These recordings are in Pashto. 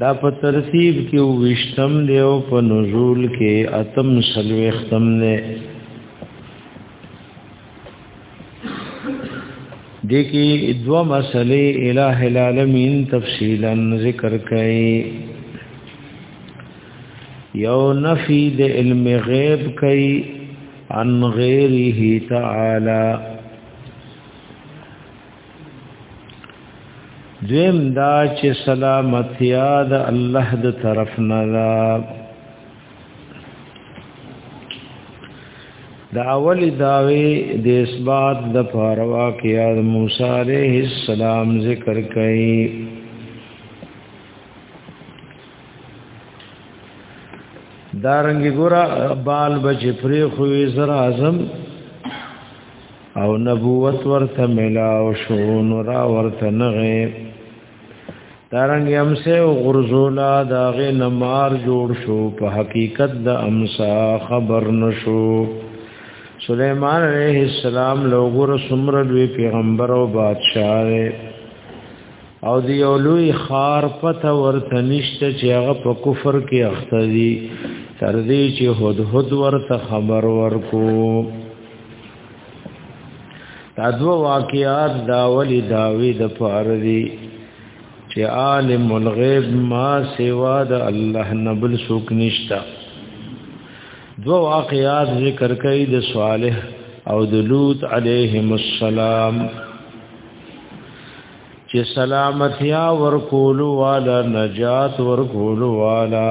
دا په ترتیب کې وشتم دی او په نزول کې اتم سلوي ختم نه دې کې دوه مسلې الٰه العالمین تفصیلا ذکر کړي یو نفی د علم غیب کوي عن غیره تعالی دویم دا چې سلامتیا د الله د طرف نه ده د اول داوی د اثبات د پاروا کې د موسی عليه السلام ذکر کړي دارنګ ګورا بال بچ پرې خوې زرا اعظم او نبوت ورته ملاو شو نو را ورته نغې دارنګ امسه او غرزولا داغه نمار جوړ شو په حقیقت د امسا خبر نشو سلیمان علیہ السلام لوګور سمر دوی پیغمبر او بادشاہ او دی اولوی خار پته ورته نشته چې هغه په کفر کې اخته دي تر دې چې هود هود ورته خبر ورکو دا دو واقعات دا ولی داوی د پاره دی چې عالم الغیب ما سوا د الله نبل سوک نشتا دو واقعات ذکر کوي د صالح او د لوط علیهم السلام چې سلامتیا ورکول والا نجات ورکول والا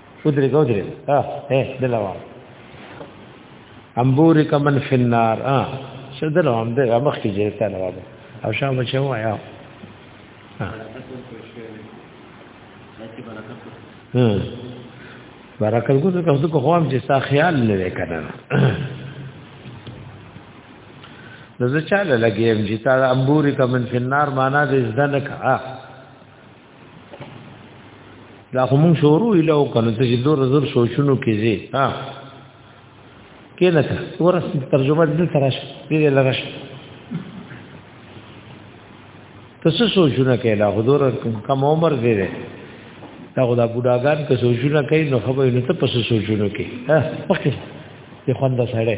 ودرې ګودرې ها هه دلوا امبوري کمن فنار ها څه دلوا هم ده مخ کې جې ته لوا او شام چې وایا ها برکت کو څه کوم خو هم چې ستا خیال نه وکنه نو زه چاله لګیم چې تا امبوري کمن فنار معنا دې زده نه کا دا خو مونږ شروع اله وکړو چې دور زر سوچونو کې زی ها کینه ته ورس ترجمه دې ترش دې لرش تاسو سوچونه کې لا حضور کم عمر دې ده دا خدا بډاګان که سوچونه کوي نو خبرې نه ته پس سوچونه کوي ها وخت دې خوند سره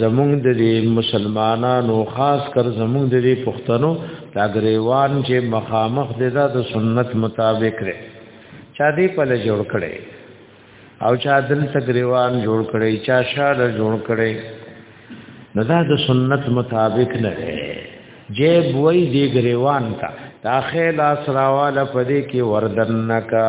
زمونږ د دې مسلمانانو خاص کر زمونږ د دې پښتنو دا غریوان چې مخامخ دې دا د سنت مطابق لري چا دې په لږ جوړ کړي او چا دل تګریوان جوړ کړي چا شاله جوړ کړي نو دا د سنت مطابق نه دی جیب وای دې غریوان تا دا خیل اسراواله پدې کې وردن نکا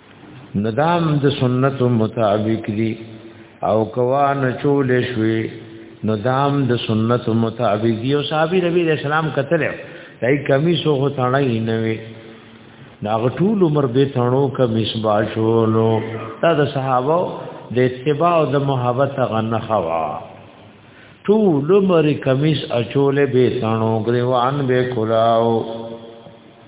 ندام د سنت مطابق دی او کوا نه چول شوي ندام د سنت مطابق دی او صحابي نبی رسول الله کتل دای کمی سو هو تړای نه وي دا غټول عمر به تړو کمیس باشولو دا د صحابه د اتباع او د محبت غنه خوا ټول عمر کمیس اچول به تړو غریوان به کلاو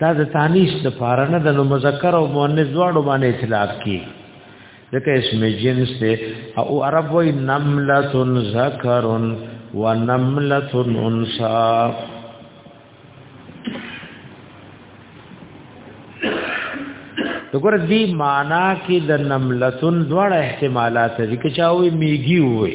دا د تانیس د پاره نه د مذکر او مؤنث دواړو باندې اطلاق کی ځکه اسم جنس ته او عرب وای نملتن ذکرن و نملتن انثى دغه دې معنا کې د نملتن دواړه احتمالات دي چې چاوي میږي وي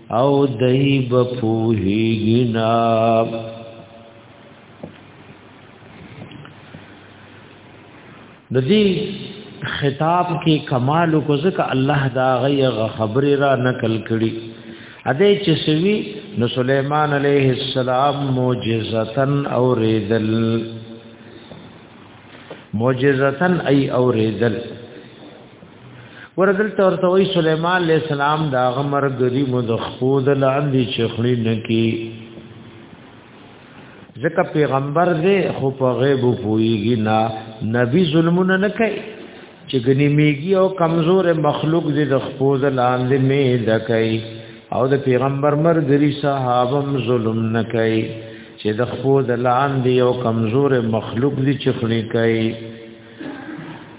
او دای به پوهیږي نه د دې خطاب کې کمال کو ځکه الله دا غیغ خبره را نقل کړي اده چې سوي نو سليمان عليه السلام معجزتن او ریدل معجزتن ای او ریدل ورغلت ورته وی سليمان عليه السلام دا غمر غري مدخود لاندې چخړي نکی ځکه پیغمبر دې خو په غیب پويږي نه نبی ظلمونه نه کوي چې غني میږي او کمزور مخلوق دې د خپوز لاندې می دکای او د پیغمبر مرګري صحابم ظلم نه کوي چې د خپوز لاندې او کمزور مخلوق دې چخړي کوي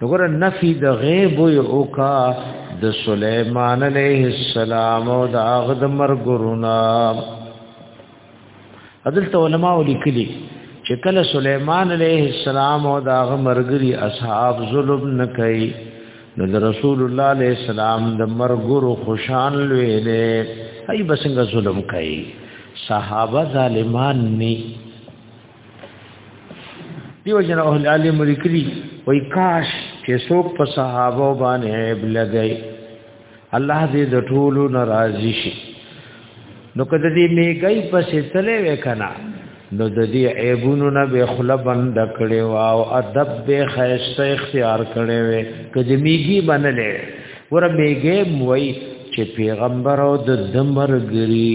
وګوره نفي د غیب او کا د سليمان عليه السلام او د هغه د مرګورونا عدالت علماء لیکلي چې کله سليمان عليه السلام او د هغه مرګري اصحاب ظلم نه کوي نو د رسول الله عليه السلام د مرګورو خوشان لوي نه هي بسنګ ظلم کوي صحابه ظالمان نه دیو جن اهل علم لیکلی وای کاش چې څوک په صحابه باندې عیب لګی الله دې د ټولو ناراضي شي نو کده دې میګای پسې تلې وکنا نو د دې عیبونو نه به خله بند کړي او ادب به خیسته اختیار کړي وي کده میګي بنلې ور میګې موي چې پیغمبر او د دمرګري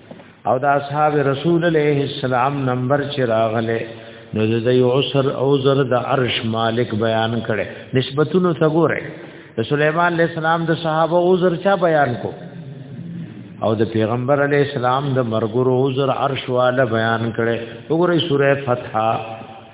او د اصحاب رسول علیه السلام نمبر چې راغله نو د یو عسر او زر د عرش مالک بیان کړي نسبتونو ته ګوره د سليمان عليه السلام د صحابه او زر چا بیان کو او د پیغمبر علی السلام د مرګرو عذر عرش والا بیان کړي وګورئ سوره فتح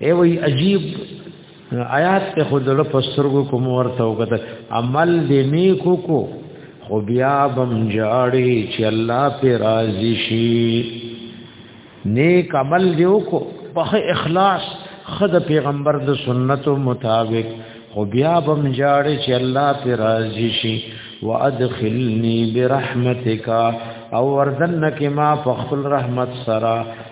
ای وی عجیب آیات ته خود له پسترګو کوم ورته وکړه عمل دې نیکو کو خو بیا بم جاړي چې الله په راضي شي نیک عمل دې وکړو په اخلاص خد پیغمبر د سنتو مطابق خو بیا بم جاړي چې الله په راضي شي وادخلني برحمتک او وردنک ما فخل رحمت سرا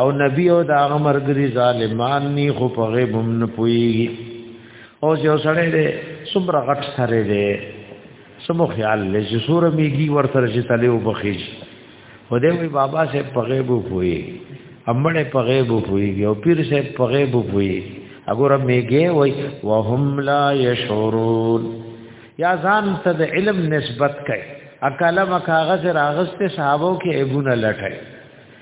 او نبی او دا عمر ګری ظالمان نی خو په غیب هم نه پوي او یو سړی دی څومره غټ سره دی سمو خیال لې چې سوره میږي ورته چې تلې او بخیج و دې وی بابا سے په غیب پوي امړې په غیب پوي او پیر سے په غیب پوي اګوره میږي وای وهم لا یشعرون یا ځان ته د علم نسبت کوي اکلم کاغذ راغسته صحابو کې ایبونه لټای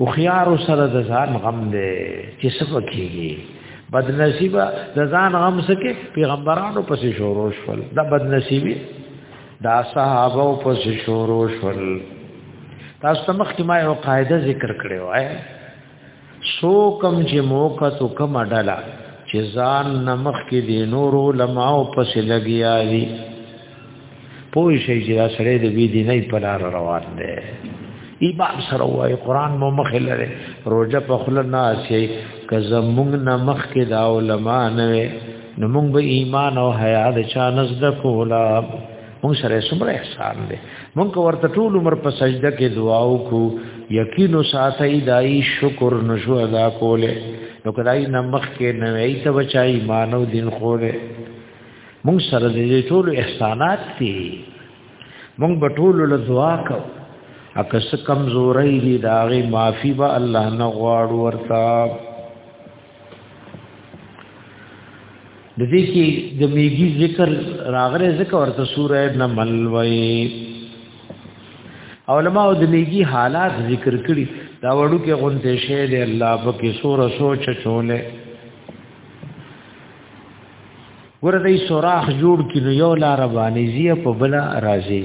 او خيار سره د ځان غم دی چې سفه کیږي بد نصیب د ځان غم سکه پیغمبرانو پسې شورو شول دا بد نصیبی دا صحابه پسې شورو شول تاسو مخکې ما یو قاعده ذکر کړو آئے سو کم چې موقع تو کم ډلا چې ځان نمخ کې دی نور علماء پس لګیا دي پوه شي چې دا سره د وی دي نه په لار روان دی ایمان سره وای قران مو مخ لره روزه په خل نه شي که زمونږ نمخ کې دا علماء نه نو مونږ به ایمان او حیا د چا نزد کولا مونږ سره څومره احسان دی مونږ ورته ټول عمر په سجده کې دعا وکړو یقینو ساتي دای شکر نشو ادا کوله نو کدای نمخ کې نوې ته بچای مانو دین خوره مونږ سره دې ټول احسانات دي مونږ به ټول له دعا کو اکه څه کمزوري دي داغه معافي به الله نه غواړو ورته د دې کې د میګي ذکر راغره ذکر ورته سوره نمل وای علماء د میګي حالات ذکر کړي دا وړو کې غونته شه دی الله په کې سوره سوچ چولې ورته سوراخ جوړ کینو یو لار باندې زیه په بلا راځي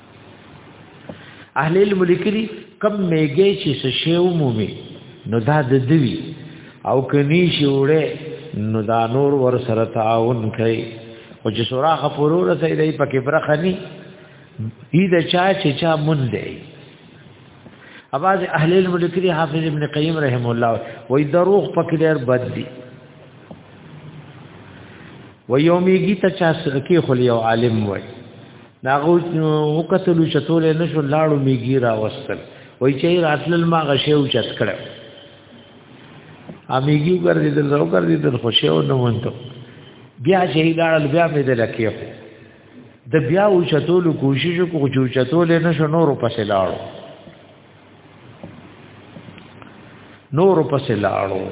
اهل علم لیکلي کم میګه چې څه شی ومومي نو دا د دوی او کني شي وړه نو دا نور ور سره تعاون کوي او چې سوراخ پرور سي دی پکې برخني دې د چا چې چا مون دی اواز اهل علم لیکلي حافظ ابن قیم رحم الله وې دروغ پکې ډېر بد دي و یو میګی ته چا کې خل یو عالم وای ناغو وکتلو چتول نه شو لاړو میګی را وستل وای چې راتل ما غشیو چت کړه امیګی ګر دې دل راو ګر دې دل خوشیو نه وونته بیا چې لاړل بیا مې دل کېو د بیا او چتول کوشش کو جو چتول نه شو نور پسې لاړو نور پس لاړو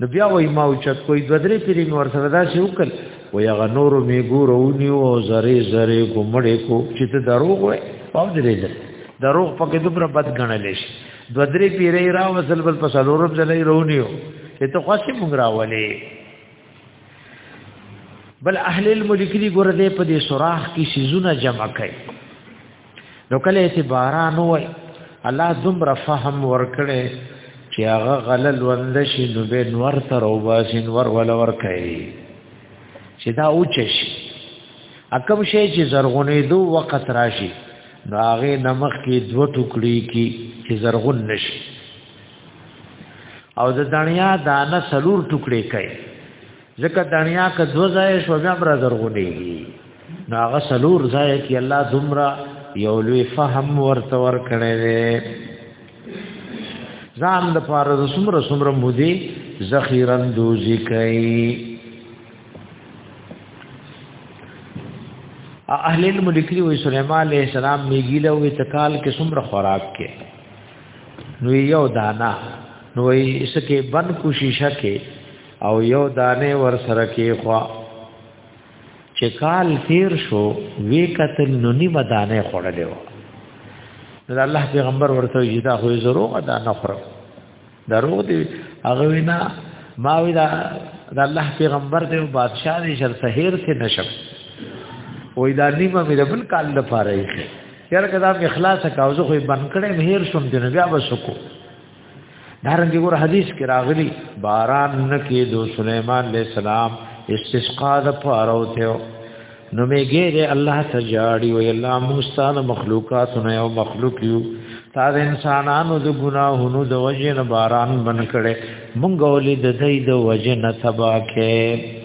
نو بیا وای ما اوچت کوئی دو درې پیری نور سره دا شی وکړ و یا غنور می ګور او نیو زری زری ګمړې کو چې ته دروغ وای پاو درې درې دروغ پکې دومره بد غنل شي دو درې پیری را وصل بل پس لورب ځلې رونیو چې ته خوښي مونږ راولې بل اهل الملک دی ګور دې په دې سوراخ کې سيزونه جمع کړي نو کله چې باران وای الله دومره فهم ورکړي چې هغه غلل وند شي نو به نور تر او باسین ور ول ور کوي چې دا اوچ شي اکم شي چې زرغونې دو وخت راشي نو هغه نمخ کې دو ټوکړي کې چې زرغون نشي او د دنیا دانه سلور ټوکړي کوي ځکه دنیا که دو ځای شو بیا بر زرغونېږي نو هغه سلور ځای کې الله دومره یو لوی فهم ورته ور کړی دی ځان د پاره د سمره سمره مودي ذخیرن دوزی کوي اهل الملکری و سليمان عليه السلام میګیله و تکال کې سمره خوراک کې نو یو دانا نو یې سکه بن کوشش کې او یو دانه ور سره کې خوا چې کال تیر شو وی کتل نو نی مدانه خړلې و نو الله پیغمبر ورته یی دا خو زرو ادا نه خره درو دی هغه وینا ما وی دا د الله پیغمبر دی بادشاہ دی شر سحر کې نشم وې دا نیمه مې بل کال د فارې یاره کدا اخلاص کاوزه خو بنکړې مهیر شوم جنبیا وسکو دارنګه ګور حدیث کې راغلی باران نه کېدو سليمان عليه السلام استسقا د پاره وته نو میګه الله تجاړي وي الله موسان مخلوقات نه او مخلوق یو تا د انسانانو د ګناهونو د وجه نه باران بن کړي مونږ ولې د دې د وجه نه تبا کې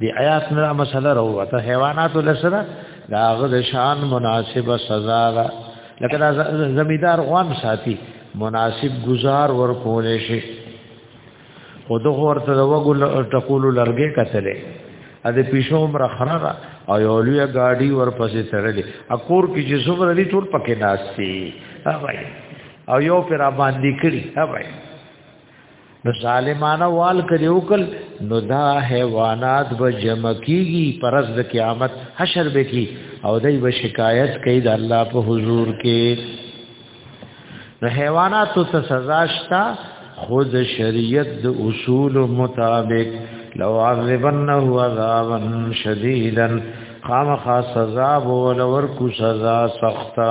دی آیات نه مسله راوته حیوانات لسره دا غد شان مناسب سزا ده لکه دا زمیدار غوام ساتي مناسب گزار ورکول شي او دغه ورته وګل ټقول لرګه کتلې ا دې پښو عمر خرا او یو لوی گاډي ورپسې تړلې اکور کې چې زمره دي ټول پکې ناشتي او یو پر باندې کړی هاوای نو ظالمانه وال کړي وکل نو دا حیوانات به جمع کیږي پرز د قیامت حشر به کی او دای به شکایت کوي د الله په حضور کې نو حیوانات ته سزا شتا خود شریعت د اصول مطابق لو عذبنه عذابا شدیدا خامخا سزا ولور کو سزا سخته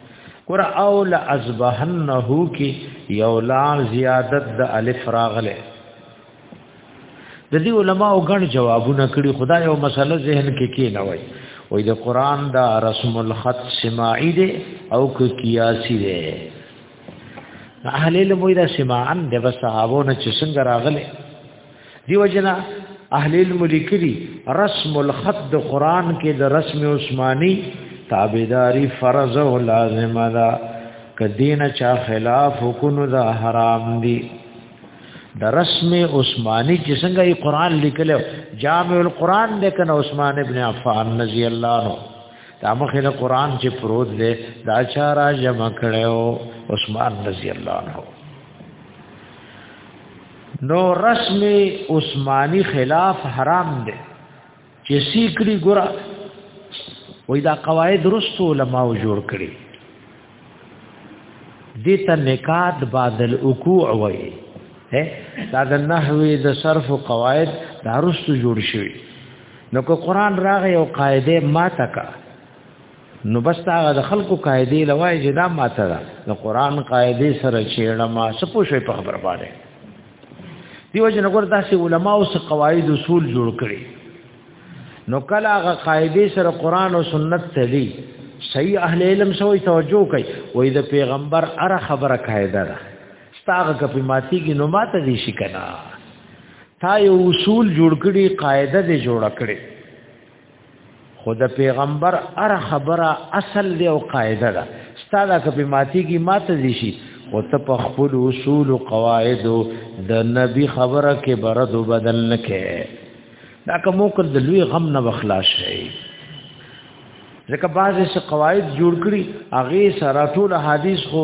ور او لا ازبهنه کی یو لام زیادت د الف راغله د دې علماو غن جوابونه کړي خدا یو مسله ذهن کې کې نه وای وې د قران دا رسم الخط سماعی دی او کیاسی دی اهل علم وې دا سماعن د صحابو نه چې څنګه راغله دیو جنا اهل علم لیکلي رسم الخط د قران کې د رسم عثماني تابعداري فرض او لازم ده کدین چا خلاف حکم دا حرام دي د رسم عثماني چې څنګه یې قران لیکل جامع القران د کنه عثمان ابن عفان رضی الله عنه دا مخه د قران چې پروت دی دا چا را جمع کړو عثمان رضی الله عنه نو رسم عثماني خلاف حرام دی چې سیکړي ګره وې دا قواعد رسو علماء جوړ کړي دې ته نکات بعد الوقوع وې دا د نحوی د صرف قواعد دا رسو جوړ شوی نو که قران راغی او قاعده ما تکا نو بس دا د خلکو قاعده لوای چې دا ماته ده د قران قاعده سره چیړه ما سپو شوی په خبر باندې دیو جن ګور داسې علما او قواعد اصول جوړ کړي نو کله هغه قاعده سره قران او سنت تلی صحیح اهل علم سوې توجه کوي وې د پیغمبر اره خبره قاعده ده ستاغه کپی ماتی کی نو ماته دي شي کنه تا یو اصول جوړ کړي قاعده دې جوړ کړي خو د پیغمبر ار خبره اصل دی او قاعده ده ستاده کپی ماتی کی ماته دي شي او ته په خپل اصول او قواعد د نبی خبره کې برد بدل نکې دا کوم کړ د لوی غم نه وخلاص شي ځکه بعضې څه قواعد جوړ کړي هغه سره ټول حدیث خو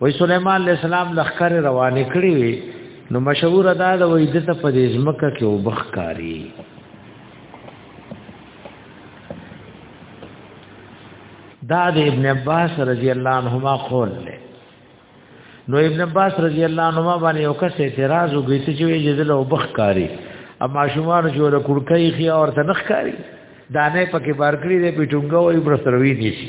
وای سليمان عليه السلام لخر روانې کړې وي نو مشهور ادا د وې د ته په دې ځمکه کې وبخکاری دا د ابن عباس رضی الله عنهما قول له نو ابن عباس رضی الله عنهما باندې یو کس اعتراض وکړي چې وی جزله وبخکاری اما شومان جو له کړکۍ خیا ورته نخکاری دانه پکې بار کړی دی پټونګه وي برسروي دي شي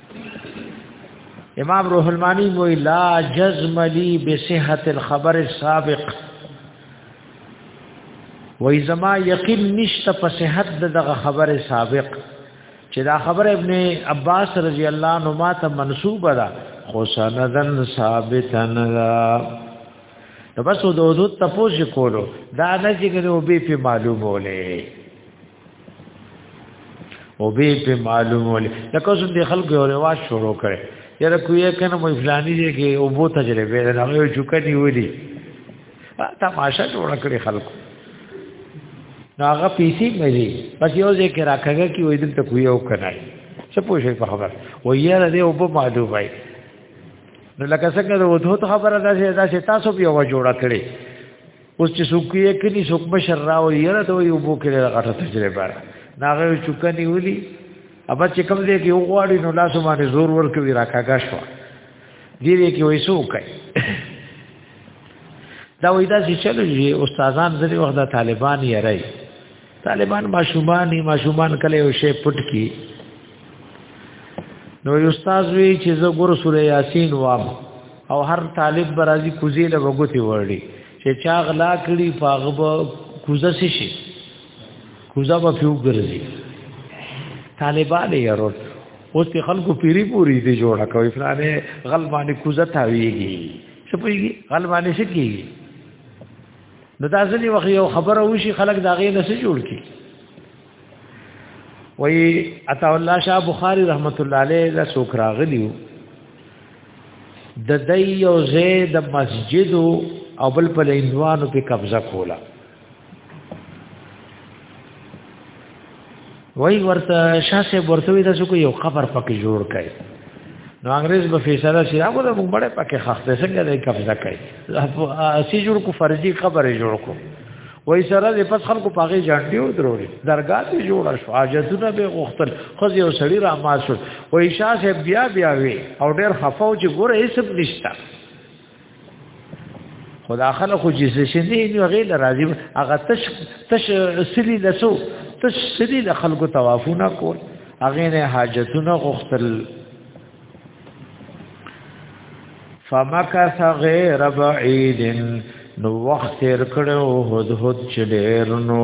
امام روح المانی وی لا جزم لی بصحت الخبر السابق وی زما یقین نشته په صحت دغه خبر سابق چې دا خبر ابن عباس رضی الله عنه ما ته منسوب ده خو سندن ثابتن ده نو بس د حدود تپوس کولو دا نه چې ګنو به په معلومولې او به په معلوم ولې لکه اوس د خلکو یو رواج شروع کړي یاره کوی کنه مې فلانی دی کې او بو تجربه ده نو یو چوکا دی ولي تماشا جوړ کړي خلکو نو هغه پیسې ملي بس یو ځای کې راکګه کې وې دلته کوی او کنه څه پوښي په خبر و یاره دی او په معلوم وای نو لکه څنګه د وته خبره ده چې تاسو په یو جوړ کړي اوس چې څوک یې کلی څوک بشر راو یره ته یو بو کې غټه تجربه را ناغه چوکنی ولي ابا چې کوم دې کې وغواړي نو لاس باندې زور ورکوي راکاګه شو دې دې کې وای څوک دا وای دا چې چلو یې استادان ځلې وخت د طالبان یې راي طالبان ماشومان دي ماشومان کله یو شی پټ کی نو یو استاد وی چې زه ګور سورې یاسین وام او هر طالب برازي کوزي له وګوتی وړي چې چا غلا کړي فاغب کوزه شي کوزه په فیو ګرځي طالبان یې ورو اوس په خلکو پیری پوری دي جوړه کوي فلانه غل باندې کوزه تاویږي څه پويږي غل باندې څه کیږي نو دا ځلې وخت یو خبره وشي خلک دا غي نه جوړ کی وی عطا الله شاه بخاری رحمت الله علیه له سوک راغلیو د دای یو زه د مسجد او بل په لیندوانو په قبضه کوله وای ورته شاسه ورته وی تاسو کو یو قبر پکې جوړ کړي نو انګريز به فیصله شي هغه د موږ بڑے پکې خخته څنګه د قبضه کوي اسی جوړ کو فرضي قبر جوړ کو وای سره د پس خلکو پاغه جانډي و دروري درګاه ته جوړ شو حاجتونه به غختل خو یو سړی را ما شو وای شاسه بیا بیا وی او ډېر خفاو چې ګوره هیڅ نشته خدا خلک خو چې څه دي نو غیر راضي هغه تش تش سلی لسو تش سلی له خلکو توافونه کول هغه نه حاجتونه غختل فمکث غیر بعید نو وخت تیر کړو هد هد چې ډیر نو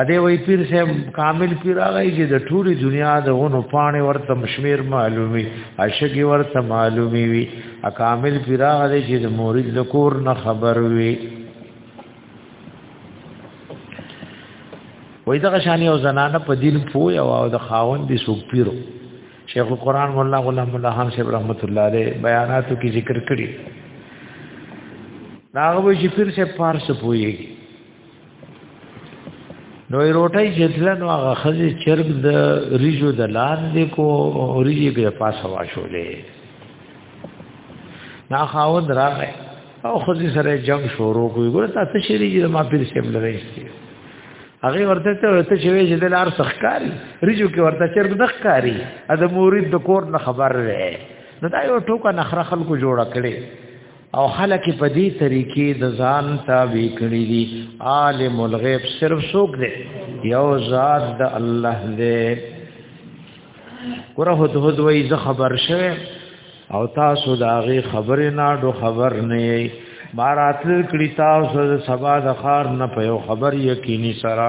اده وی پیر سے کامل پیر راغی چې د ټولي دنیا د غونو پانه ورته مشمیر معلومي عاشقي ورته معلومي وي ا کامل پیر راغی چې د مورید د کور نه خبر وي وای دغه شان یو زنانه په دین پوی او د خاون دی سوق پیرو شیخ القران مولا غلام الله خان صاحب رحمت الله علیه بیاناتو کې ذکر کړی ناغه وی چې پیر سے پارس پویږي نو روټي جتل نو هغه خزي چرګ د ریجو د لاندې کو اوریږي په پاسه واشولې نا خاوند راغی او خزي سره جنگ شروع کوي ګوره تاسو شری چې ما پیر سیم لري هغه ورته ته ورته چې وی چې د لار سخکاری ریجو کې ورته چرګ د ښکاری ا د مورید د کور نه خبر وې نو دا یو ټوکا نخره خلکو جوړه کړي او خلک په دې طریقې د ځان ته وکړي دي عالم الغیب صرف څوک دی یو ذات د الله دی ګره هد هد وای ز خبر شوه او تاسو دا غي خبر نه دو خبر نه یې ماراتل کړي تاسو د سبا د خار نه په یو خبر یقیني سره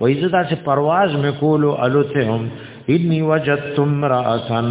وای ز تاسو پرواز مې کولو الوته هم انی وجدتم راسن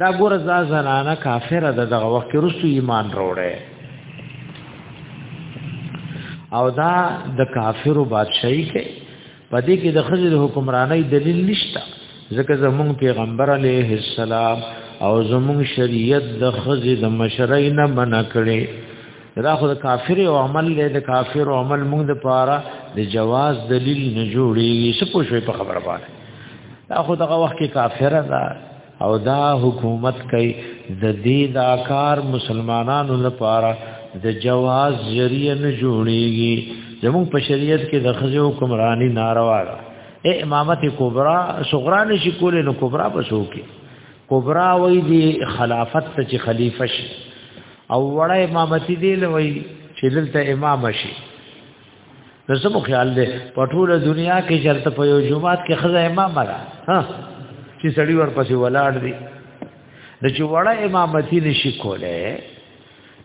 دا ګور ځا زنانه کافر ده دغه وخت رسو ایمان وروړي او دا د کافرو بادشاہي کې پدې کې د خزر حکمراني دلیل نشته ځکه زمونږ پیغمبر علیه السلام او زمونږ شریعت د خزې د مشرۍ نه منع کړي دا خو د کافر او عمل له د کافر او عمل موږ د پاره د جواز دلیل نه جوړیږي څه پوښوي په خبره باندې دا خو دغه وخت کې کافر ده او دا حکومت کوي د دې دا کار مسلمانانو لپاره د جواز ذریعہ نه جوړیږي زموږ په شریعت کې د خزه حکمرانی ناروا ده اے امامت کبرا صغرا نشي کولې نو کبرا بسو کې کبرا وې دي خلافت ته چې خلیفہ شي او وړه امامتی دی لوي چې دلته امام شي نو څه مو خیال دی په ټوله دنیا کې چرته په یو جمعات کې خزه امام را ها چې سړی ورپسې ولاړ دی د چې وړه امامتی نشي کوله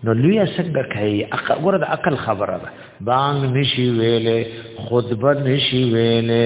نو لوی څنګه کوي عقل ګوره د عقل خبره ده بانګ نشي ویلې خطبه نشي ویلې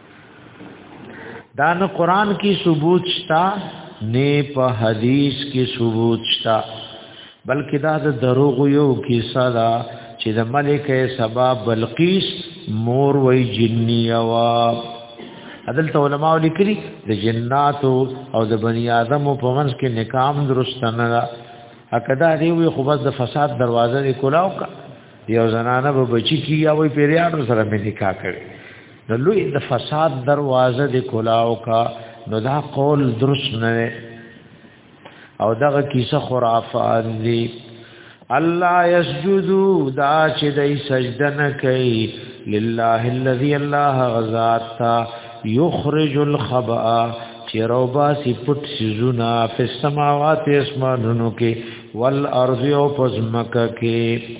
دا نه قران کې ثبوت شتا نه په حدیث کې ثبوت شتا بلکې دا د دروغ یو کیسه ده چې د ملکه سبا بلقیس مور وای جننی وا عدل علماء لیکلي د جناتو او د بنی آدم په منځ کې نکام درست نه ده اکدا دی وی خو بس د فساد دروازه کولاو کا یو زنانه به بچی کی یا وی پیریاډ سره مې نکاح کړي نو لوی د فساد دروازه د کلاو کا نو دا قول درست نه او دغه کیسه خرافات دی الله یسجدو دا چې دای سجده نه کوي لله الذي الله غزاد تا یخرج الخبا چې روبا سی پټ سيزونه په سماوات اسمانونو کې والارض او پزمکه کې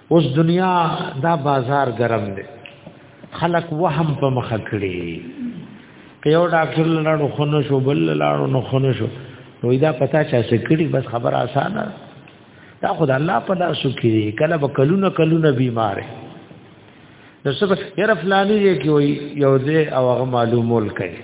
اوس دنیا دا بازار ګرم دی خلق وهم په مخ کړي یو ډاکټر لاړو خونو شو بل لاړو نو خونو شو نو دا پتا چا څه کړي بس خبر آسانه دا خدای الله په لاس کې کله به کلونه کلونه بیمار نو سبا یې رفلانی کې وي یو دې او هغه معلومول کوي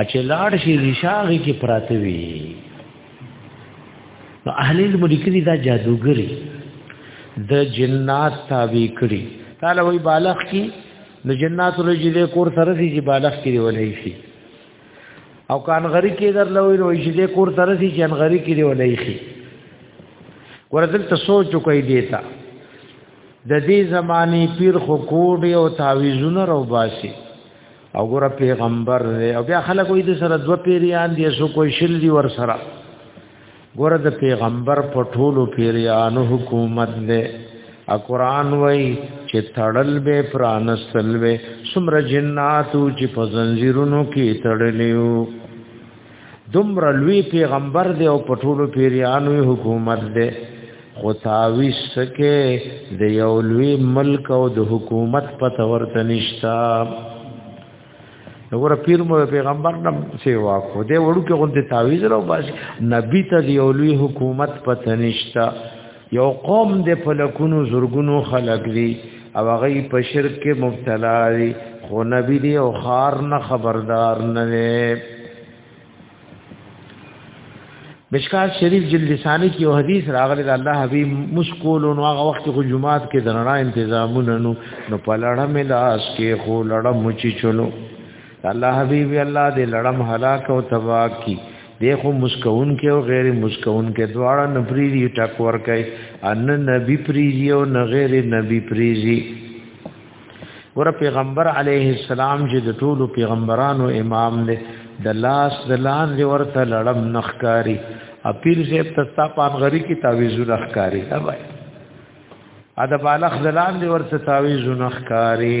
اچې لاړ شي ریشاغي کې پراته وي نو اهل علم لیکلي دا جادوګری د جنات تابع کړي تعالی وی بالغ کی نو جنات رجله کور سره سي چې بالغ کی ولې شي او کان غری کې در لوي نو چې دې کور سره سي چې غری کې ولې شي ورته ته سوچ کوي دیتا د دې زماني پیر خو کوډي او تعویذونه رو باسي او ګور پیغمبر دی او بیا خلک وې د سره دو پیریان دي سو کوئی شل دی ور سره ګور د پیغمبر په ټولو پیریانو حکومت دی ا قران وای چې تړل به پرانسل به سمر جناتو چې په زنجیرونو کې تړلیو دومره لوی پیغمبر دی او په ټولو پیریانو حکومت دی خو تاویش سکه د یو لوی ملک او د حکومت په تور تنشتا وګوره پیر مو پیغمبر نم سیوا کو دی وړو کې غونډه تعویز راو باش نبی ته دی یو لوی حکومت په تنشتا یو قوم د فلکونو زورګونو خلق دی او هغه په شرک کې مبتلا دی خو نبی دی او خار نه خبردار نه دی مشکات شریف جلد لسانی کې یو حدیث راغلی د الله حبیب مشکول نو هغه وخت خو جمعات کې درنا تنظیمونه نو نو په لړه مې لاس کې خو لړه مچی چلو الله حبیب الله دې لړم هلاک او تبا کی دې خو مسکون کې او غیر مسکون کې دواړه نفری دی ټک ور کوي ان نبی پریزی او نه غیر نبی پریزی ور پیغمبر علیه السلام چې د ټولو پیغمبرانو امام دی د لاس د لان دی ورته لړم نخکاری اپیر زیب تستا پان غری کی تعویذو نخکاری دا وای ادب الخ د لان دی ورته تعویذو نخکاری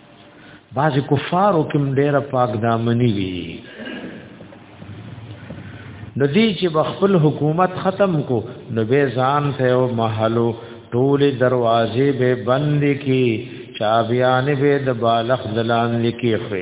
بعضی کفارو کوم ډیر پاک دامنی وی د دې چې بخپل حکومت ختم کو نو به ځان ته او محلو ټول دروازې به بند کی چابیان به د بالغ دلان لکی خو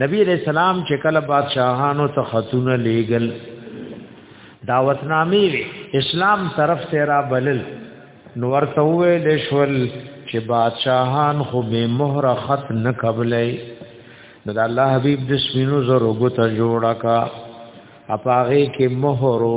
نبی علیہ السلام چې کله بادشاہانو ته خاتونه لیګل دعوت نامې وی اسلام طرف ته را بلل نو ورته ویل شول چې بادشاہان خو به مهر خط نه قبلې نو الله حبیب د سپینو زرو غو ته جوړا کا اپاغه کې مهرو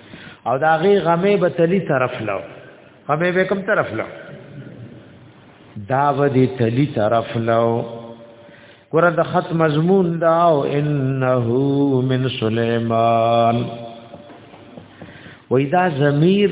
او دا غي غمه به تلی طرف لو غمه به کوم طرف لو دا به دی تلی طرف لو ګور د خط مضمون دا او انه من سليمان وېدا ضمیر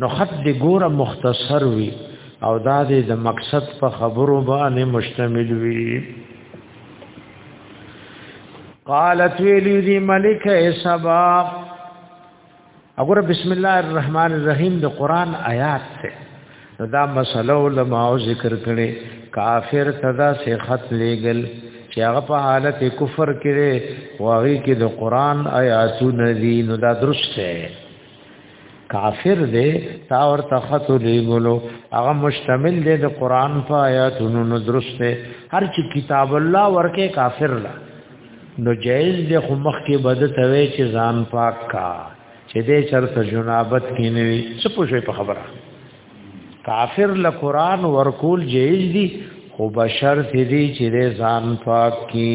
نو خط دی ګوره مختصر وی او دا دی د مقصد په خبرو باندې مشتمل وی قالت ویلی دی ملک سبا اگر بسم الله الرحمن الرحیم د قران آیات ته دا مسله علماء ذکر کړي کافر تدا سے خط لېګل چې هغه په حالت کفر کې واغې کې د قران آیاتونه دي نو دا درسته کافر دی تا ورته خط لګولو هغه مشتمل دی د قران په آیاتونو نو درسته هر چې کتاب الله ورکه کافر لا نو جایز دی خو مخ کې بد توي چې ځان پاک کا چې دې چرته جنابت کینوي څه پوښي په خبره کافر له قران ورکول جایز دی خو بشر دې چې ځان پاک کی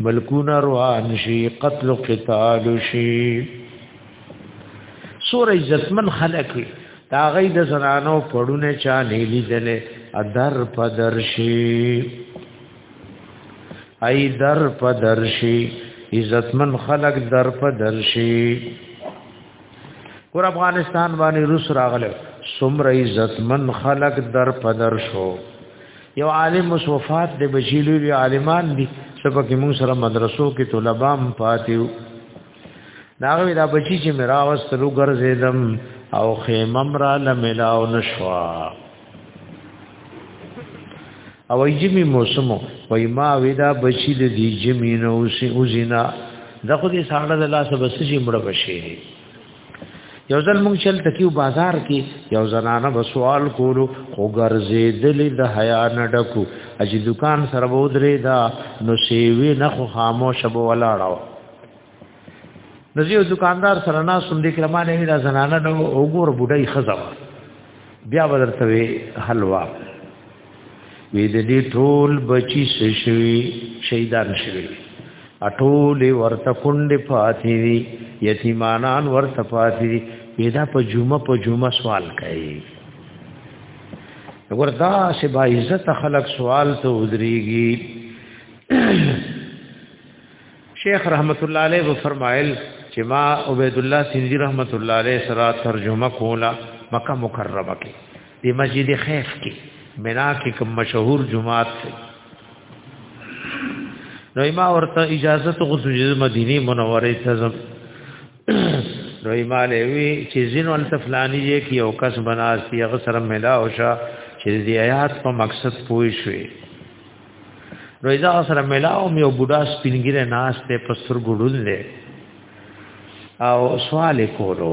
ملکونه روان شي قتل او قتال شي سور عزتمن خلک وي دا غي د زنانو پړونه چا نه لیدلې ادر پدر شي ای در پدر شي عزتمن خلک در پدر شي ور افغانستان باندې روس راغله سمره عزتمن خلق در پدر شو یو عالم اوس وفات دی بچی لوی عالمان دي چې په کې موږ سره مدرسو کې طلبه هم پاتیو داغه دا بچی چې میرا واستلو ګرځیدم او خیمم را لملاو نشوا او ایجمی موسمو وای ما ودا بچی د دې جمینو سی اوزینا د خو دې ساړه د لاسه بس شي مړ بشي یو ځل مونږ چل تکیو بازار کې یو زنانه به سوال کولو خو ګرځېدلې د حیا نه ډکو اجي دکان سره بودرې دا نو شیوی نه خو خاموش به ولاړو نزیو دکاندار سره نا سم دې کرمانه نه دا زنانه نو وګور بډای خزوا بیا بدرته حلوا وی د دې ټول بچی شوی شهیدان شوی اټول ورته کند پاتې دي یتیمانان ورته پاتې دي پیدا په جمعه په جمعه سوال کوي وردا سه با عزت خلق سوال ته ودريږي شیخ رحمت الله علیه و فرمایل چې ما عبید الله سیندی رحمت الله علیه سره ترجمه کوله مکه مکرمه کې دی مسجد خیف کې منا کې کوم مشهور جماعت دی نو ما ورته اجازه ته غوښتل چې مدینه منوره ته ځم نو ما له وی چې زین ول تفلانی یې کې او کس بناستی هغه سره ملا او شا چې دې آیات په مقصد پوي شوي نو ایزا سره ملا او یو بوډا سپینګره ناس ته پستر ګړول او سوال کولو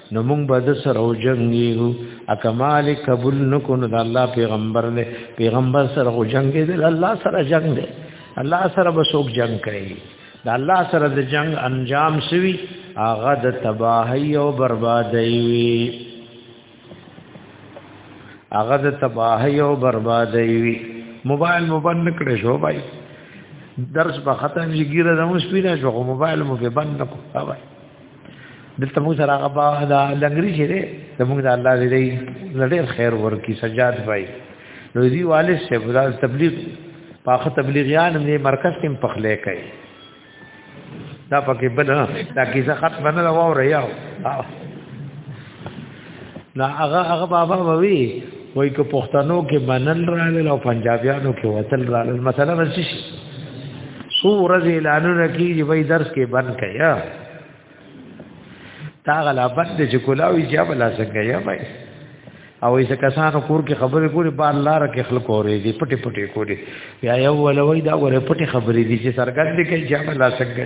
نو موږ به د سره او جنگیږو اکمال قبول نکو نو د الله پیغمبر له پیغمبر سره او جنگې د الله سره جنگ دی الله سره به څوک جنگ کوي د الله سره د جنگ انجام سوي هغه د تباہی او بربادی وي هغه د تباہی او بربادی وي موبایل مو بند کړی شو بای درس به ختم یې ګیره زموږ پیرا شو موبایل مو به بند کړو بای دلته موږ سره غبا دا لنګري چې ده د موږ د الله دې لړې خیر ورکی سجاد بھائی نو دی والد سے بلا تبلیغ پاخه تبلیغیان دې مرکز کې پخلې کوي دا پکې بل دا کیسه ختم نه راو رہی او نا هغه هغه بابا وی وای که پښتنو کې منل راغل او پنجابیانو کې وتل راغل مثلا ورشي سو ورځ اعلانونه کیږي وای درس کې بند کیا تا غلا بند چې کولاوي چې بلا څنګه یا وای او ایسه کسانو کور کې خبرې کوي بار لار کې خلک اوري دي پټي پټي کوي یا یو ولوي دا ور پټي خبرې دي چې سرګند کې چې بلا څنګه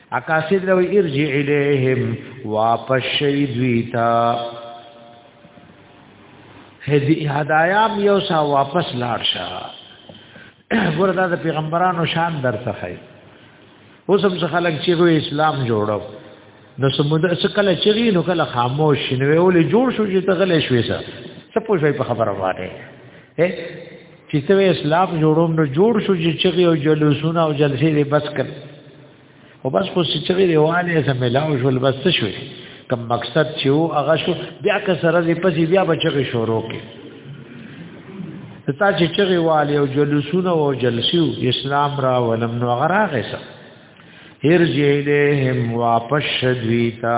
اکاسد لو ارجع الیہم واپس شی دویتا هدی هدايام یو سا واپس لاړ شه ورته د پیغمبرانو شان در څخه اوس هم خلک چې ګو اسلام جوړو نو سمود څه کله چغی نو کله خاموش نو ولې جوړ شو چې تغلې شوې سره څه پوښوي په خبره واره چې ته اسلام جوړوم نو جوړ شو چې چغی او جلوسونه او جلسې بس کړ او بس خو چې چغې دیواله سم ملاو شول بس شوې کم مقصد چې وو هغه شو بیا که سره دې پسې بیا بچغه شروع کې تا چې چغې والی او جلوسونه او جلسیو اسلام را ولم نو غراغه سره ارجع الیهم واپس شدویتا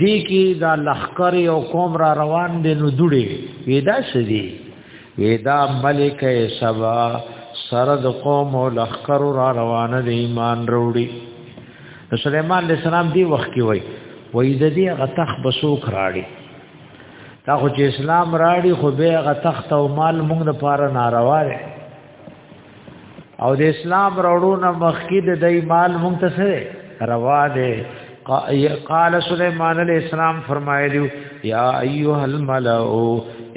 دی کی دا لخکر یو قوم را روان دی نو دوړي ودا شدی ودا ملک سبا سره د قوم او لخر را روانه د ایمان وروړي سليمان عليه السلام دی وخت کې وای وای د دې غتخ بسوک راړي تا خو چې اسلام راړي خو به غتخ او مال موږ د پاره ناروا دی او د اسلام وروړو نه مخکې د دای مال مونږ ته سره روا دی قال سليمان عليه السلام فرمایلی یا ایها الملأ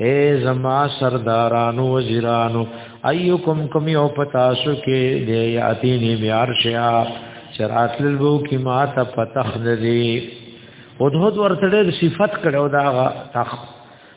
اے زما سردارانو وزیرانو ایوکم کم یو پتاسو کې دی یاتینی بیار شیا چرات لبو کی ما ته پتخ دی او دهد ورته صفت کړو دا تخ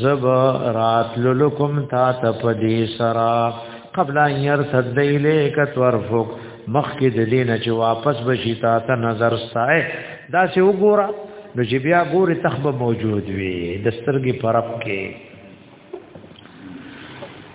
زب رات لکم تا تپدی سرا قبل ان يرتد اليك طرفك مخکې د دین چې واپس بشي تا ته نظر ستای دا چې وګوره نو چې بیا ګوري تخبه موجود وي د سترګې پرپ کې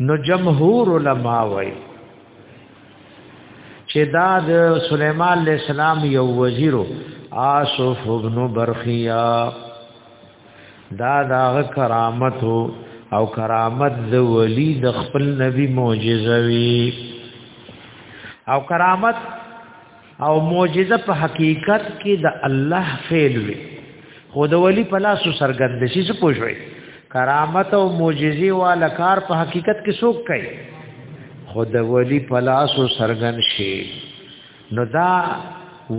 نو جمهور علما وای چې دا د سليمان عليه السلام یو وزیرو آصف ابن برخیا دا دا کرامت او کرامت د ولی د خپل نبی معجزوي او کرامت او معجزه په حقیقت کې د الله فعل وي خو د ولی په لاس سرګند شي څه پوښوي کرامت او معجزي والا کار په حقیقت کې څوک کوي خو د ولی په لاس سرګند شي نو دا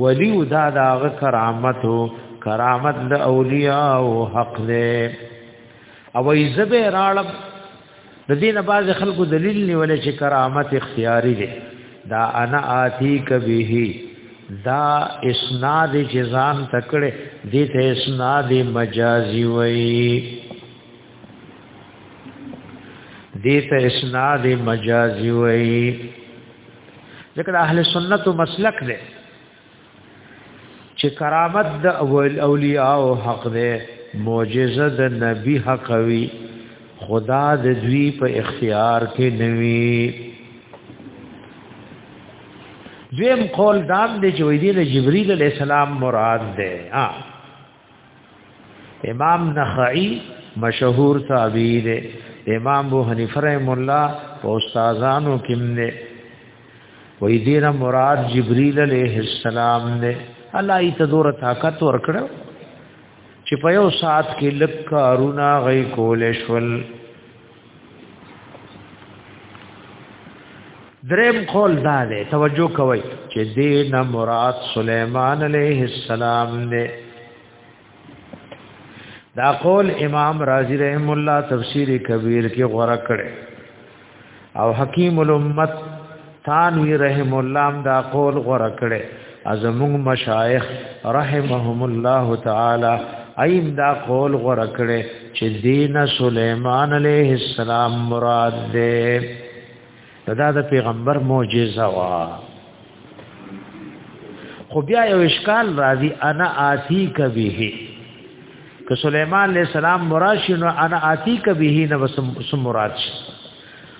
ولی او دا دغه کرامت او کرامت د اولیاء او حق له او ایزبه راړب د دې نه باز خلکو دلیل نیول چې کرامت اختیاري دی دا انا آتی کبه دا اسناد جزام تکړه دې ته اسناد مجازي وایي دې ته اسناد مجازي وایي ځکه اهل سنت مسلک دی چې کرامت د اول اولیاء او حق ده معجزه د نبی حق وی خدا د دوی په اختیار کې نوي دویم قول دام دی چې وې دی جبرئیل علی السلام مراد ده ها امام نخعی مشهور تابعی دی امام ابو حنیفه رحم الله او استادانو کیم دی وې دینه مراد جبرئیل علیہ السلام دی الله ای ته دور طاقت ورکړو چې په یو ساعت کې لک کارونه غي کول شول دریم قول دا دی توجه کوئ چې دین مراد سليمان عليه السلام دی دا قول امام رازی رحم الله تفسیر کبیر کې غوړه کړي او حکیم الامت ثانوی رحم الله هم دا قول غره کړي ازمون مشایخ رحمهم الله تعالی ایم دا قول غره کړي چې دین سليمان عليه السلام مراد ده دا د پیغمبر معجزه وا خو بیا یو اشکال راځي انا آتی کبه که سليمان عليه السلام مراشنو انا آتی کبه نه وسم مراد شي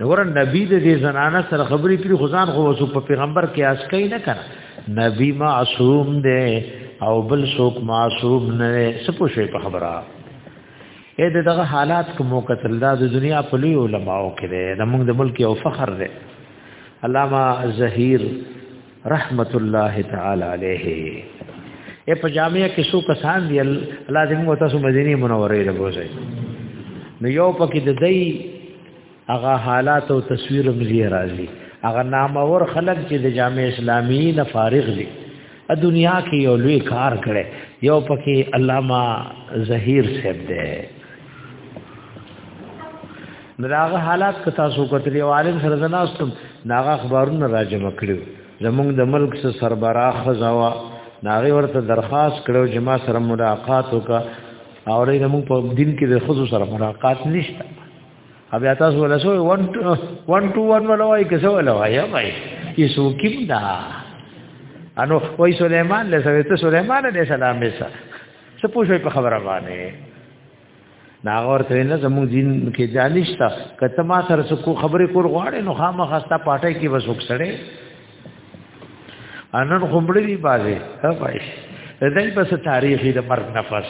نور نبی د دې زنانه سره خبرې کړي خدان خو وسو په پیغمبر کې اس کوي نه کړه نبی معصوم دی او بل څوک معصوم نه سپو شي په خبره اې دغه حالات کوم قتل دا د دنیا په لوی علماو کې ده د موږ د ملک او فخر ده علامه زهیر رحمت الله تعالی علیه اے په جامعه کې څو کسان دی الله دې موږ تاسو مدینه منوره ته بوزي نو یو پکې د دې هغه حالات او تصویر مزي راځي هغه نامور خلق چې د جامع اسلامي نه فارغ دي ا دنیا کې یو لوی کار کړي یو پکې علامه زهیر صاحب دی نو داغه حالات که تاسو کتل یو عالم سره زناستم ناغه اخبارونه راجم کړو زمونږ د ملک سره سربراه خزوا ناغه ورته درخواست کړو چې ما سره ملاقات وکا او رې موږ په دین کې د خزو سره ملاقات نشته بیا تاسو ولا سو 1 1 2 1 ولا وای کسه ولا وای بھائی یسو کیم دا انو وای سليمان له سوي ته سليمان عليه السلام به څه پوښوي په خبره باندې نا غور ته نه زموږ دین کې جانش تا کته ما سره څه خبرې کول غواړې نو خامخا ستا پټه کې بس وکړې انن خمړې دی بازه ها پای دای بس تاریخي د مرګ نفس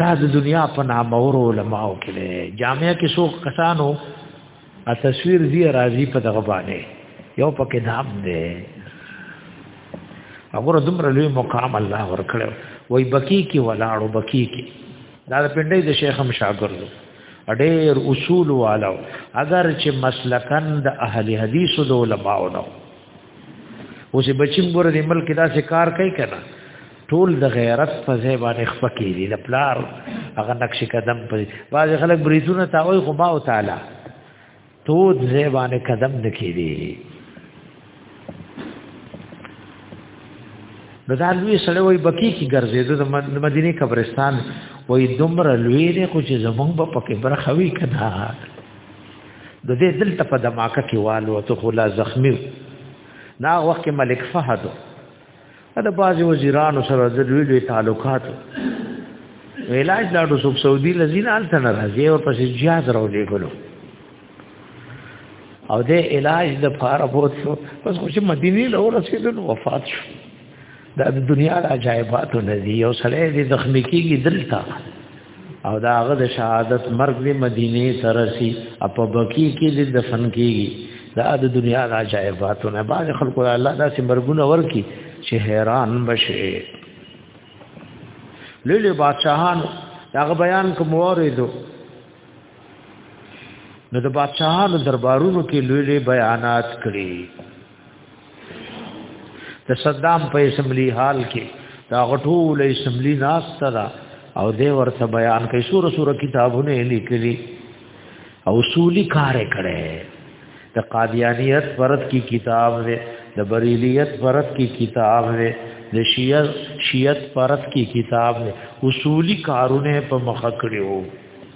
دا د دنیا په نامور علماء کې جامعه کې څو کسانو ا تصویر زی راضی په دغه باندې یو په کتاب دی هغه دومره لوی مقام الله ورکړو وای بکی کی ولاړو بکی کی دا پندې د شیخ هم شاګردو ډېر اصول والو اگر چې مسلکن د اهل حدیثو د علماو نو اوس بچیم ګور دې ملک دا څه کار کوي کنه ټول د غیرت په ځای باندې خپکی دي د پلار هغه نقش قدم په باز خلک بریتونه تا وای خو ما او تعالی تو د ځای باندې قدم نکې دي نو دا لوی سړی وای بکی کی ګرځېدو د مدینه قبرستان وای دومره لوی دی خو چې زمونږ په پکې برخوي کنا د دې دلته په دماکه کې والو ته خلا زخمی نا وخت ملک فهد دا باز وزیرانو سره د لوی لوی تعلقات علاج لاړو سوب سعودي لذین الته ناراضي او پس جهاز راولې کولو او د علاج د پاره بوت شو پس خو چې مدینه له ورسېدل وفات شو دا د دنیا د عجایباتو نه دی یو سړی د زخمی کیږي دلته او دا هغه د شهادت مرګ د مدینه ترسي اپ بکی کې د دفن کیږي دا د دنیا د عجایباتو نه بعد خلکو الله دا سي مرګونه ورکی چې حیران بشي لولي بادشاہان دا بیان کوم وریدو نو د بادشاہانو دربارونو کې لوی لوی بیانات کړی د صدام په اسمبلی حال کې دا غټول اسمبلی ناس ترا او دې ورته بیان کوي سور سور کتابونه لیکلي او اصولي کار کړي د قادیانیت پرد کی کتاب دې د بریلیت پرد کی کتاب دې د شیعت شیعت پرد کی کتاب دې اصولي کارونه په مخ کړیو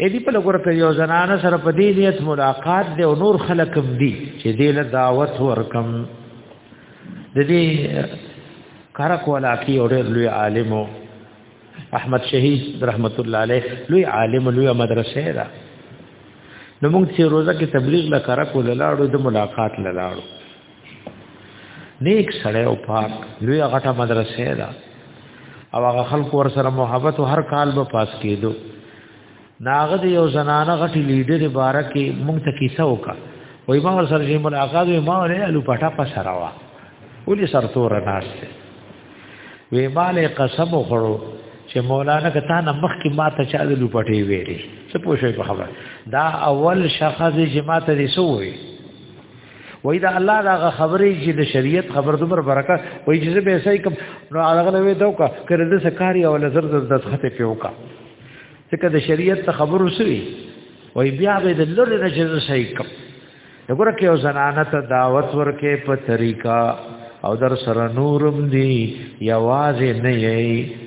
اې دې په لګور کې یو زنانه سره په دې نیت ملاقات دی او نور خلک هم دي چې دې له دعوت ورکم د دې کارک ولا کی او ډېر لوی عالم احمد شهید رحمت الله علیه لوی عالم لوی مدرسې را نو موږ چې روزه کې تبلیغ لکاره کول لاړو د ملاقات لاړو نیک سړی او پاک لوی غټه مدرسه ده او هغه خلک ور سره محبت او هر کال به پاس کېدو ناغه دی یو زنانه غټي لیډر باره کې مونږ ته کیسه وکا وای ما ور سره چې ملاقات وای ما ولې الو پټا پسرا وا ولې سر تور ناشته وی مال قسم خورو چې مولانا کته نه مخ کې ما ته چا د لوپټې ویلې څه پوښې په خبر دا اول شخص چې ما ته رسوي وای دا الله دا خبرې چې د شریعت خبر دومره برکت وای چې به سې کوم نو هغه نو دا وکړه کړه د سکاري او نظر د دسخته په وکړه ځکه د شریعت خبرو سوي وای بیا به د لوري نه چې سې کوم وګوره کې او زنانه ته دعوت ورکې په طریقہ او در سره نورم دی یوازې نه یې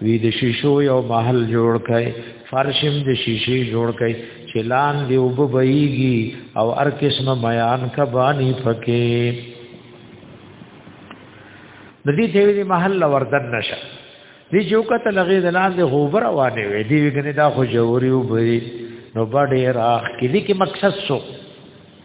وی د شیشو یو محل جوړ کړي فرشم د شیشې جوړ کړي چې لان دی وب بېږي او هر قسمه بیان کا بانی پکې د دې ته وی محل وردن نشه دې جو کته لغې د لان دی غوبر وانه وی دی وګنه دا خو جوړي وبې نو باندې راخ کې دې کې مقصد سو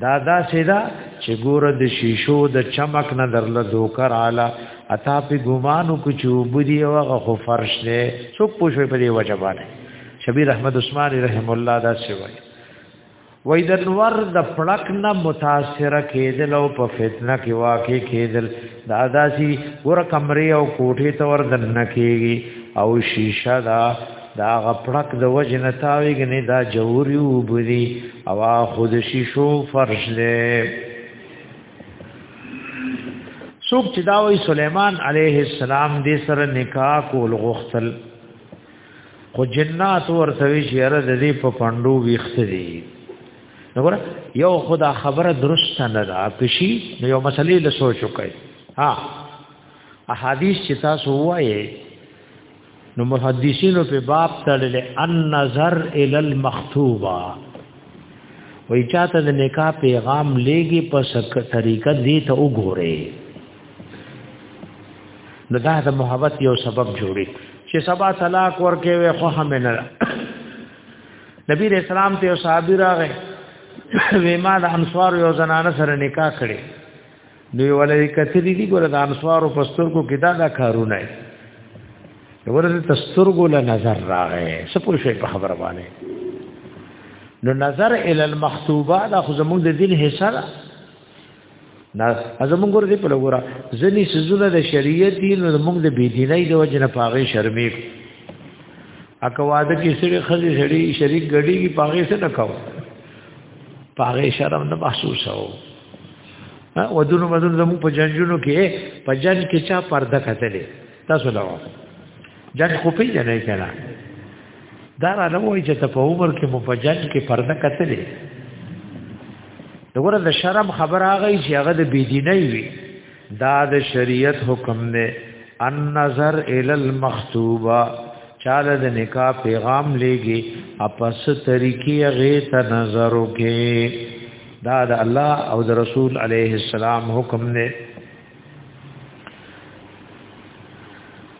دا دا سیدا چې ګور د شیشو د چمک نه درله دوکر اعلی اتا په ګمانو کو چوبدي او غو فرش نه څوک پوښوي په دې وجه باندې شبیر احمد عثمان رحم الله دا سی وای وای د نور د پړک نه متاثر کېدل او په فتنه کې واقع کېدل دا داسي ور کمرې او کوټې ته ور دنه کېږي او شیشه دا دا غپړک د وجنه تاویګ نه دا جوړي وبري اوا خود شیشو فرش دې څوک چې دا وی سليمان عليه السلام دې سره نکاح کول غوښتل خو جنات ورته وی چې را دې په پاندو ویخت دي وګوره یو خدا خبره درست نه ده کشي نو یو مسلې له سوچ وکړي ها احادیث چې تاسو وایي نو محدثینو په باب تړل النظر ال المخطوبه وای چاته د نکاح پیغام لېږي په سک طریقه دې ته وګوره نو دا د محبت یو سبب جوړي چې سبا طلاق ورکې وي خو هم نه نبی رسول الله ته صحابي راغې وې ما د انصار یو زنانه سره نکاح کړې نو یو ولې کتلی دی ګور د انصارو په سترګو کې دا دا کارونه دی ورته تسترګو له نظر راغی سپور شي په خبره باندې نو نظر ال المخطوبه دا خو زموږ د دین حصہ ده نا زموږ ګور دی په لګورا ځنی سزونه د شریعت دی نو موږ د بيدینۍ د وجنه پاغه شرمې اکه واده کې سړي خزي سړي شریک غړي کې پاغه سره نکاو پاغه شرم نه محسوس هو ها ودونو مدونو زموږ په جنجونو کې په جنج کې چا پرده کتلې تاسو دا جنج خو پیژنې کړه دا را نه وای چې ته په عمر کې مو په جنج کې پرده کتلې دغه د شرم خبر هغه چې هغه د بيدینۍ وي دا د شریعت حکم دی ان نظر ال المخطوبه چاله د نکاح پیغام لېږي اپس طریقې غې ته نظر وکې دا د الله او د رسول عليه السلام حکم دی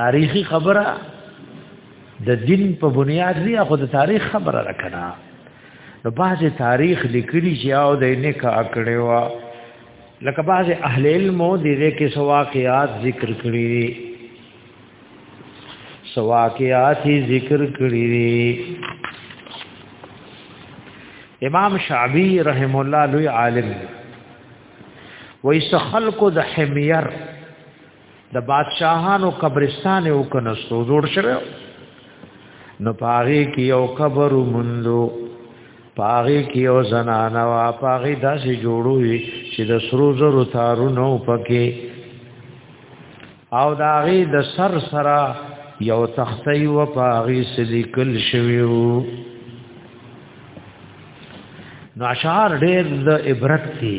تاریخی خبره د دین په بنیاد دی خو د تاریخ خبره راکنه نو باز تاریخ لیکلی چې او د نه کا کړي وا لکه باز اهل علم د دې کې سواقيات ذکر کړی دي سواقيات ذکر کړی دي امام شعبی رحم الله لوی عالم وې خلق د حمیر د بادشاهانو قبرستان یو کنستو جوړ شوی نو پاغي کې یو قبر مندو پاغي کې یو زنانه وا پاغي داسې جوړوي چې د سرو زرو تارونو پکې او داغي د دا سر سره یو تختی و پاغي سلیکل شویو نو اشعار ډېر د عبرت دي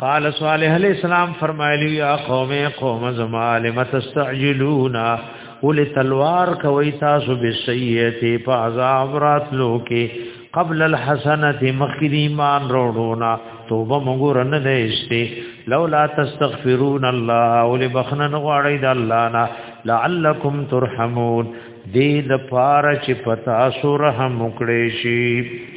قال صالح علیہ السلام فرمایلی یا قوم قوم زما لم تستعجلون ول تلوار کوي تاسو به سیئه په عذاب راتلو کې قبل الحسنه مخکې ایمان وروړونا توبه موږ رنه دیشته لولا تستغفرون الله ول بخنن غواړی د الله نه لعلکم ترحمون دې د پاره چې پتا سو رحم وکړې شي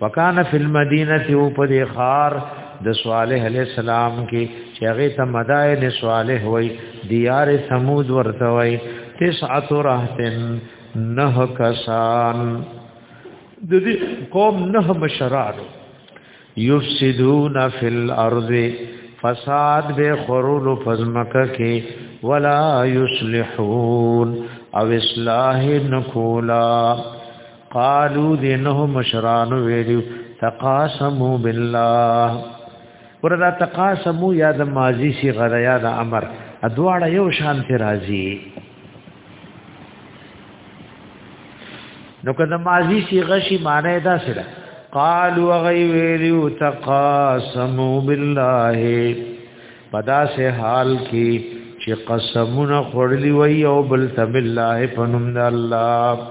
وکانه فی المدینه او په دې خار د صالح علی السلام کې چې هغه ته مدائن صالح وای دیار ثمود ورته وای تسعه رهتن نه کسان د دې قوم نه مشرانو یفسدون فی الارض فساد به خرول فزمکه کې ولا یصلحون او اصلاح نکولا قالو دینه مشران ویلو تقاسمو بالله وردا تقاسمو یا د ماضی سی غره یا د امر ادواړه یو شان ته راځي نو کله ماضی سی غشي معنی دا سره قالوا غیویلو تقاسمو بالله پدا سے حال کی چې قسمونه خړلی وی او بل تبالله پنم الله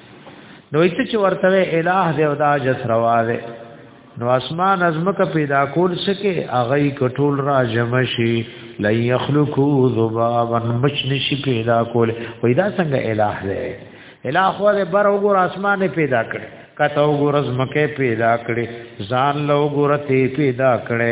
نو ایت چې ورته الہ دی او دا جس روا دی نو اسمان ازمک پیدا کول سکے اغی کټول را جمع شي لن یخلقو ذبابا مچ نشي پیدا کول وای دا څنګه الہ دی الہ خو دې بر وګور اسمان پیدا کړي کته وګور زمکه پیدا کړي ځان له وګور ته پیدا کړي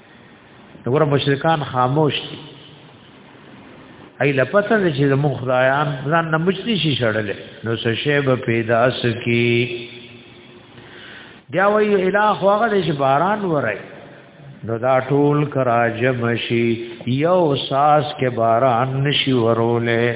وګوره مشرکان خاموش دي ای لپته چې د مخدایان ځان نه مچني شي شړل نو څه شی به پیدا سکی بیا وی الہ هغه د باران ورای نو دا ټول کراجم شي یو ساس کې باران نشي ورولې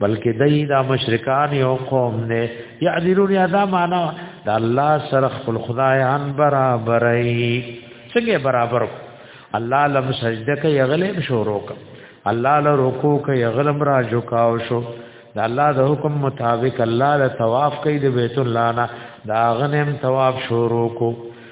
بلکې دای دا مشرکان یو قوم نه یعذرون یا دا معنا دا الله سره خپل خدایان برابرای څنګه برابر الله لم سجده کې یغلب شروع ک الله له رکوع کې یغلم را جوکاو شو دا الله د حکم مطابق الله له طواف کې د بیت الله نه دا غنم طواف شروع کو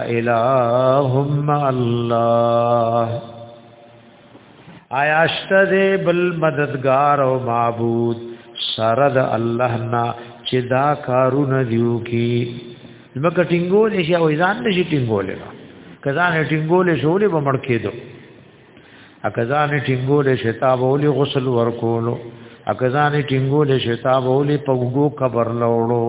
الہم الله آیا شته دې بل مددگار او معبود سره د الله نه چې دا کارونه دیو کی لکه ټینګول شي او ځان نشي ټینګول کزان ټینګول شولې به مړ کېدو اکزان ټینګول شتاب ولي غسل ورکولو اکزان ټینګول شتاب ولي پګو قبر لوړو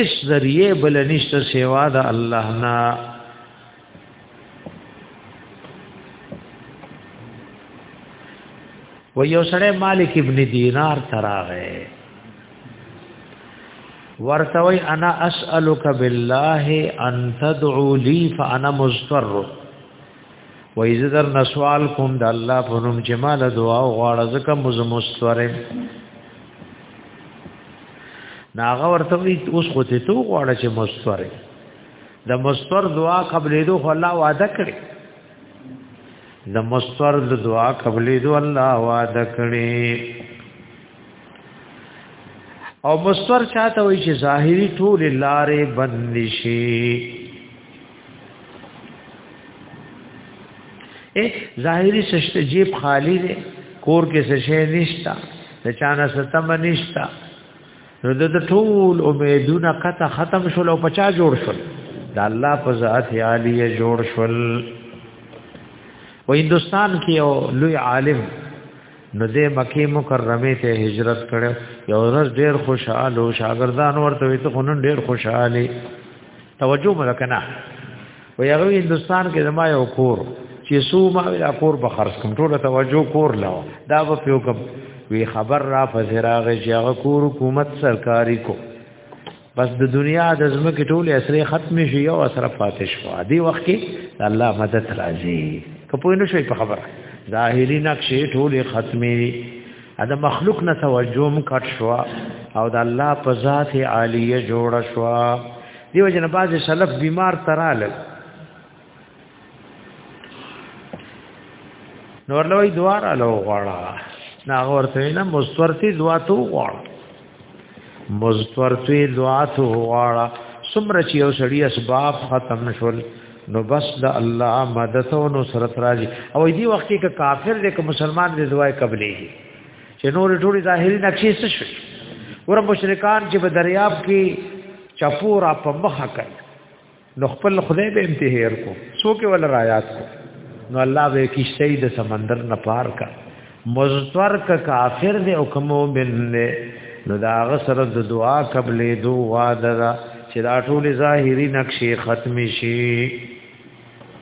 اس ذریعہ بل نشته سیوا د الله نه و یو سره مالک ابن دینار تراغه ورتوی انا اسالک بالله ان تدعو لي فانا مضطر و ایز در نسوال کوم د الله په نوم چې مال دعا او غواړه زکه مزمستوره ناغه ورته وی اوس خو ته تو غواړه چې مستوره د مستور دعا قبلې دوه الله وعده کړی د مستور د دعا قبلې دوه الله وعده کړی او مستور چاته وی چې ظاهری ټول لارې بند شي اے ظاهری سشت جیب خالی دی کور کې څه شی نشتا د چانه ستم نشتا نو د ټول امیدونه قطع ختم شول او پچا جوړ شول د الله په ذات عالیه جوړ شول و هندستان کې یو لوی عالم نو د مکه مکرمه ته هجرت کړو یو ورځ ډیر خوشاله او شاګردان ورته وي ته خونن ډیر خوشاله توجه ملکنه و یغه هندستان کې زما یو کور چې سو ما ویلا کور به خرج کوم ټول توجه کور لاو دا به پیو کوم وی خبر را فزراغ چې هغه کور حکومت سرکاري کو بس د دنیا د زمکه ټوله اسره ختم شي او اسره فاتح شو دی وخت کې الله مدد راځي که پوه نه شي په خبره ظاهري نقشې ټوله ختمي دا مخلوق نه توجه م کټ شو او د الله په ذات عالیه جوړ شو دیو جن باز سلف بیمار تراله نور لوی دوار الو غواړه نا ورته نه مستورتی دعا تو غواړه مستورتی دعا تو غواړه سمره چې یو سړی اسباب ختم شول نو بس د الله مدد او نصرت راځي او دې وخت کې کافر دې ک مسلمان دې دعای قبلېږي چې نور ټولې ظاهري نقشې څه شي ور مشرکان چې په دریاب کې چپورا په مخه کوي نو خپل خدای به امتحار کو څوک ول رايات کو نو الله به کیشته د سمندر نه پار کا مزتور کا کافر دی او کوم مؤمن دی نو دا غسر د دعا قبلې دعا دا چې دا ټول ظاهري نقشې ختم شي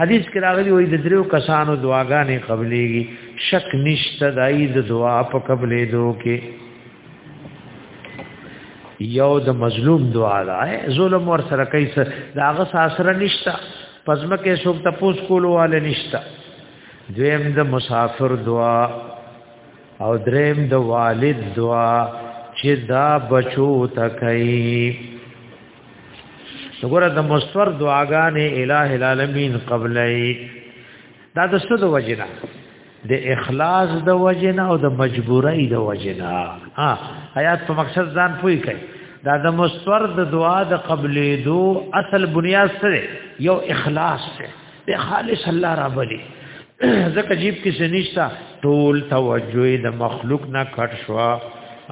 حدیث کې راغلی وي د دریو کسانو دعاګانې قبليږي شک نشته دای د دعا په قبلې دو کې یو د مظلوم دعا ده ظلم ور سره کوي دا هغه ساسره نشته پزما کې څوک تپوس کولواله نشته دویم د مسافر دعا او دریم د والد دعا چې دا بچو تکای وګوره د مستور دعاګانې الٰه العالمین قبلای دا د څه د وجنه د اخلاص د وجنه او د مجبورۍ د وجنه ها حیات په مقصد ځان پوي کوي دا د مستور د دعا د قبلې دو اصل بنیاد سره یو اخلاص سره به خالص الله را بلی زکه جیب کې سنشتا ټول توجه د مخلوق نه کټ شو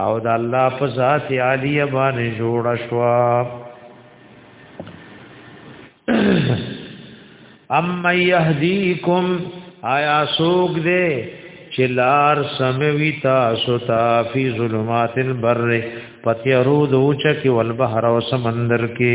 او د الله په ذات عالی باندې جوړ شو اما يهديكم آیا سوق دې چلار سموي تاسو ته فی ظلمات البر پتیرو دوچ کې والبحر او سمندر کې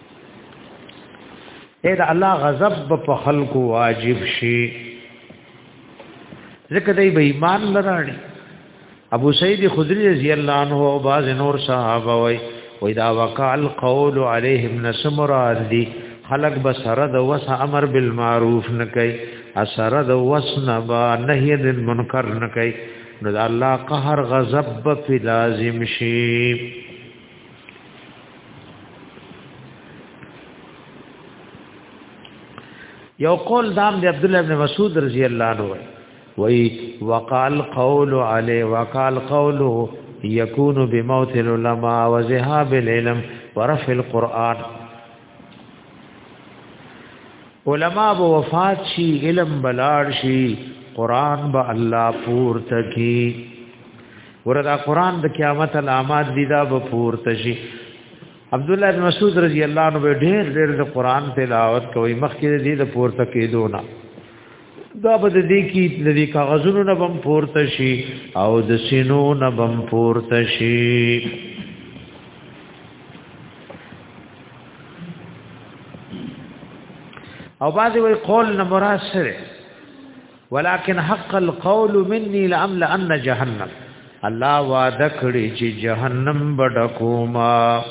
اې دا الله غضب په خلکو واجب شي ځکه دای به ایمان لراړي ابو سعید خدری رضی الله عنه او باز نور صحابه وای وای دا وقع القول عليهم نسمر دي خلق بسره د وس امر بالمعروف نه کوي اثر د وس نه با نهي د منکر نه کوي نو الله قهر غضب په لازم شي یو قول دام دی عبد الله ابن مسعود رضی الله عنه وی وقال قول علی وقال قوله یکون بموت العلماء وذهاب العلم ورفع القرآن علماء به وفات شي علم بلار شي قران به الله پور تکي وردا قران د قیامت علامات دي دا به پورته شي عبد الله بن مسعود رضی الله عنه ډېر ډېر د قران تلاوت کوي مخکې دې د پورته کېدو نه دا به دې کې د دې کاغذونو نه بم پورته شي او د سینو نه بم پورته شي او بعضی وی قول نه مراد سره ولكن حق القول مني لاملأن جهنم الله وعده کړی چې جهنم بډکوما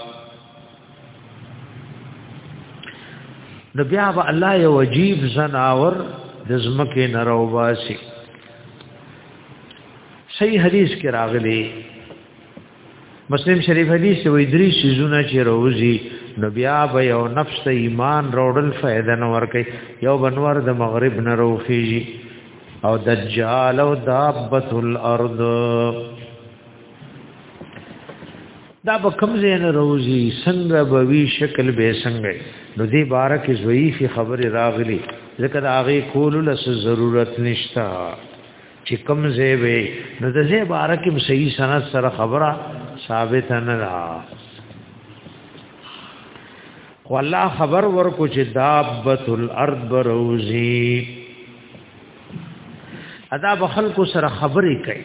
نو بیا به الله یو عجیب زناور د زمکه نرو باسي صحیح حدیث کې راغلی مسلم شریف حدیث ته وی درې سيزونه چې روزي نو بیا به یو نفس ته ایمان روړل فائدہ نه ورکي یو بنور د مغرب نه روخیږي او دجال او دابت الارض دا به کم زین روزي څنګه به وی شکل به څنګه نو دې بارک زویفی خبر راغلی ځکه دا هغه کول لس ضرورت نشتا چې کوم ځای وي نو د ځای باره کې صحیح سند سره خبره ثابت نه ده خو الله خبر ورکو چې دابت الارض بروزی ادا بخل کو سره خبرې کوي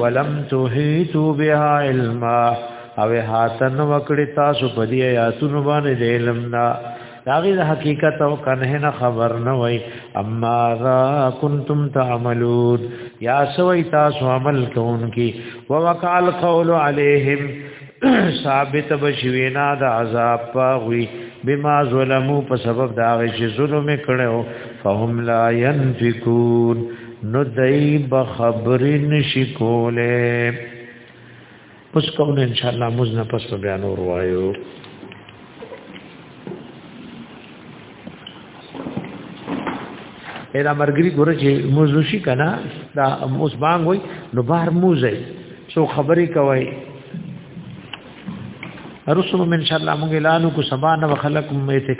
ولم توحیتو بها علما او هاتن وکړی تاسو په دې آیاتونو باندې علم نه داغی دا حقیقت او کنه نه خبر نه وای اما را کنتم تعملون یا سوی تاسو عمل کون کی ووقال قول علیہم ثابت بشوینا دا عذاب پاغوی بما ظلمو په سبب دا غی چې ظلم کړو فهم لا ينفقون نو دای به خبرې نشي کوله اوس کوم ان شاء الله موږ نه پس بیا نور وایو اې دا مرګري ګوره چې موږ شي کنه دا اوس بانګ وای نو بهر موږ سو خبرې کوي رسوم ان شاء الله موږ اعلان کو سبا نه خلق مې